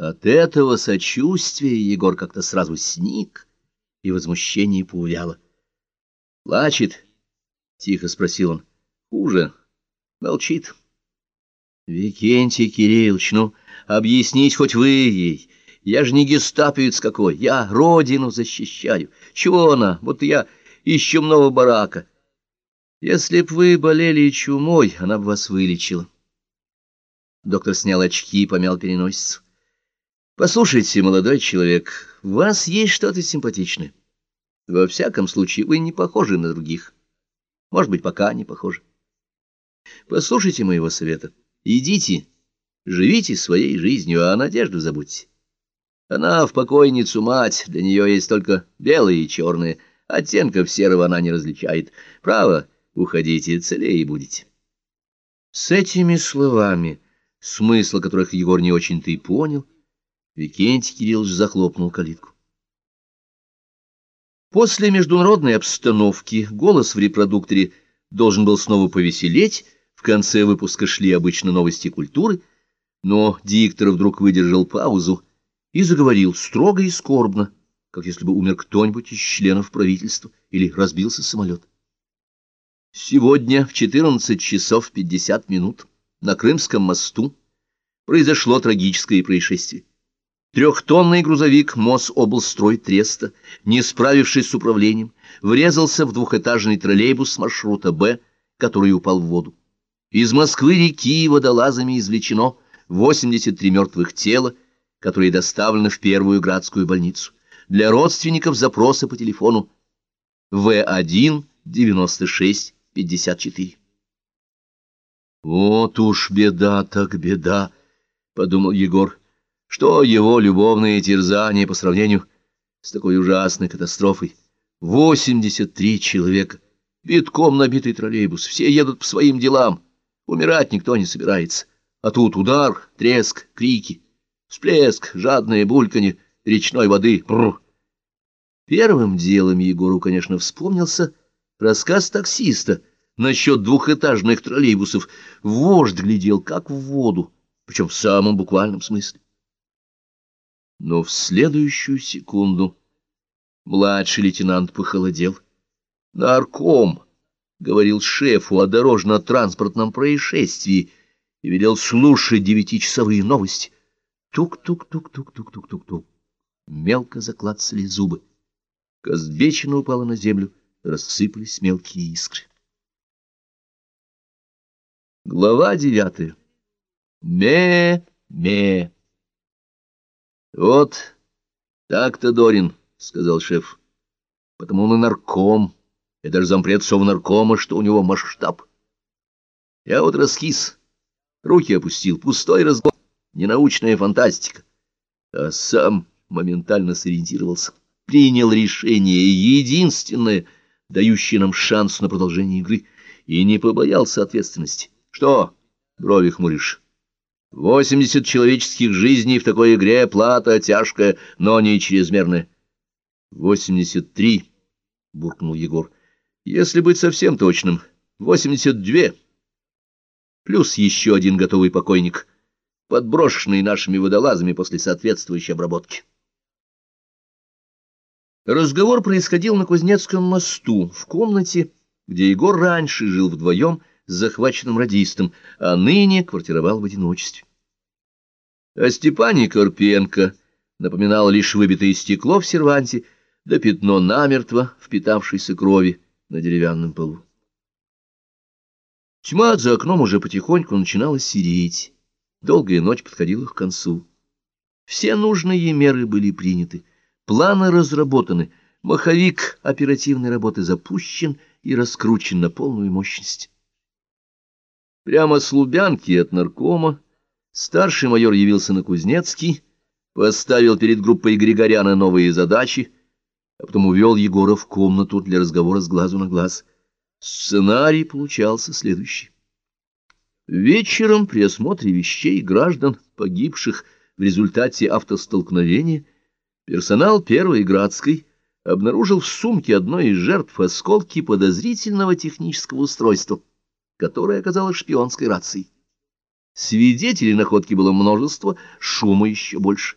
От этого сочувствия Егор как-то сразу сник, и возмущение поувяло. — Плачет? — тихо спросил он. — Хуже. Молчит. — Викентий Кириллович, ну, объяснить хоть вы ей. Я же не гестаповец какой, я родину защищаю. Чего она, будто я из чумного барака. Если б вы болели чумой, она бы вас вылечила. Доктор снял очки и помял переносицу. Послушайте, молодой человек, у вас есть что-то симпатичное. Во всяком случае, вы не похожи на других. Может быть, пока не похожи. Послушайте моего совета. Идите, живите своей жизнью, а надежду забудьте. Она в покойницу мать, для нее есть только белые и черные. Оттенков серого она не различает. Право, уходите, целее будете. С этими словами, смысла которых Егор не очень-то и понял, Викентий Кириллович захлопнул калитку. После международной обстановки голос в репродукторе должен был снова повеселеть, в конце выпуска шли обычно новости культуры, но диктор вдруг выдержал паузу и заговорил строго и скорбно, как если бы умер кто-нибудь из членов правительства или разбился самолет. Сегодня в 14 часов 50 минут на Крымском мосту произошло трагическое происшествие. Трехтонный грузовик Мособлстрой Треста, не справившись с управлением, врезался в двухэтажный троллейбус маршрута «Б», который упал в воду. Из Москвы-реки водолазами извлечено 83 мертвых тела, которые доставлены в первую градскую больницу. Для родственников запросы по телефону В1 96 54. «Вот уж беда так беда», — подумал Егор. Что его любовные терзания по сравнению с такой ужасной катастрофой? Восемьдесят три человека, битком набитый троллейбус, все едут по своим делам. Умирать никто не собирается. А тут удар, треск, крики, всплеск, жадное бульканье речной воды. Бррр. Первым делом Егору, конечно, вспомнился рассказ таксиста насчет двухэтажных троллейбусов. Вождь глядел, как в воду, причем в самом буквальном смысле. Но в следующую секунду младший лейтенант похолодел. «Нарком!» — говорил шефу о дорожно-транспортном происшествии и велел слушать девятичасовые новости. Тук-тук-тук-тук-тук-тук-тук-тук. Мелко заклацали зубы. Казбечина упала на землю, рассыпались мелкие искры. Глава девятая. Ме-ме. Вот так-то, Дорин, — сказал шеф. Потому он и нарком, и даже зампред совнаркома, что у него масштаб. Я вот раскис, руки опустил, пустой разговор, ненаучная фантастика. А сам моментально сориентировался, принял решение, единственное, дающее нам шанс на продолжение игры, и не побоялся ответственности. Что, брови хмуришь? Восемьдесят человеческих жизней в такой игре плата тяжкая, но не чрезмерная. Восемьдесят три, буркнул Егор. Если быть совсем точным, восемьдесят две. Плюс еще один готовый покойник, подброшенный нашими водолазами после соответствующей обработки. Разговор происходил на Кузнецком мосту, в комнате, где Егор раньше жил вдвоем с захваченным радистом, а ныне квартировал в одиночестве. О Степане Карпенко напоминало лишь выбитое стекло в серванте, да пятно намертво впитавшейся крови на деревянном полу. Тьма за окном уже потихоньку начинала сереть, долгая ночь подходила к концу. Все нужные меры были приняты, планы разработаны, маховик оперативной работы запущен и раскручен на полную мощность. Прямо с Лубянки от наркома старший майор явился на Кузнецкий, поставил перед группой Григоряна новые задачи, а потом увел Егора в комнату для разговора с глазу на глаз. Сценарий получался следующий. Вечером при осмотре вещей граждан, погибших в результате автостолкновения, персонал Первой Градской обнаружил в сумке одной из жертв осколки подозрительного технического устройства — которая оказалась шпионской рацией. Свидетелей находки было множество, шума еще больше.